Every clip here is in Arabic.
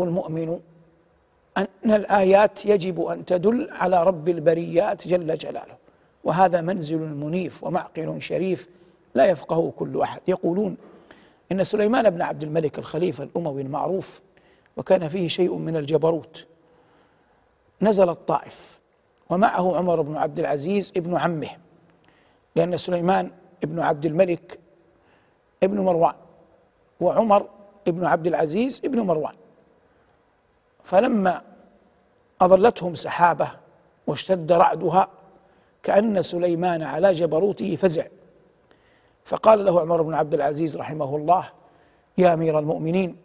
المؤمن أن الآيات يجب أن تدل على رب البريات جل جلاله. وهذا منزل منيف ومعقل شريف لا يفقهه كل أحد. يقولون إن سليمان بن عبد الملك الخليفة الأموي المعروف وكان فيه شيء من الجبروت. نزل الطائف ومعه عمر بن عبد العزيز ابن عمه لأن سليمان ابن عبد الملك ابن مروان وعمر ابن عبد العزيز ابن مروان. فلما أظلتهم سحابة واشتد رعدها كأن سليمان على جبروته فزع. فقال له عمر بن عبد العزيز رحمه الله يا أمير المؤمنين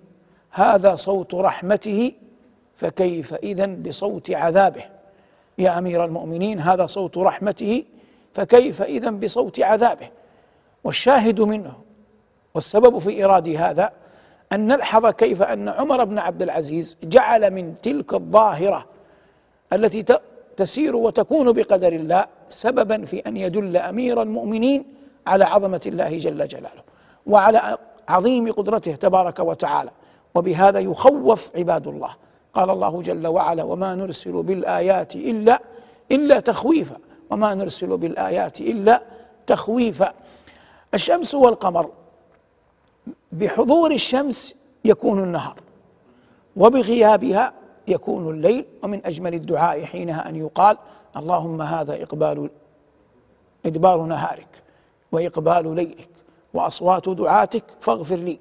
هذا صوت رحمته فكيف إذا بصوت عذابه؟ يا أمير المؤمنين هذا صوت رحمته فكيف إذا بصوت عذابه؟ والشاهد منه والسبب في إيراد هذا أن نلحظ كيف أن عمر بن عبد العزيز جعل من تلك الظاهرة التي تسير وتكون بقدر الله سببا في أن يدل أمير المؤمنين على عظمة الله جل جلاله وعلى عظيم قدرته تبارك وتعالى. وبهذا يخوف عباد الله. قال الله جل وعلا وما نرسل بالآيات إلا إلا تخويفا. وما نرسل بالآيات إلا تخويفا. الشمس والقمر بحضور الشمس يكون النهار وبغيابها يكون الليل ومن أجمل الدعاء حينها أن يقال اللهم هذا إقبال إدبار نهارك وإقبال ليلك وأصوات دعاتك فاغفر لي.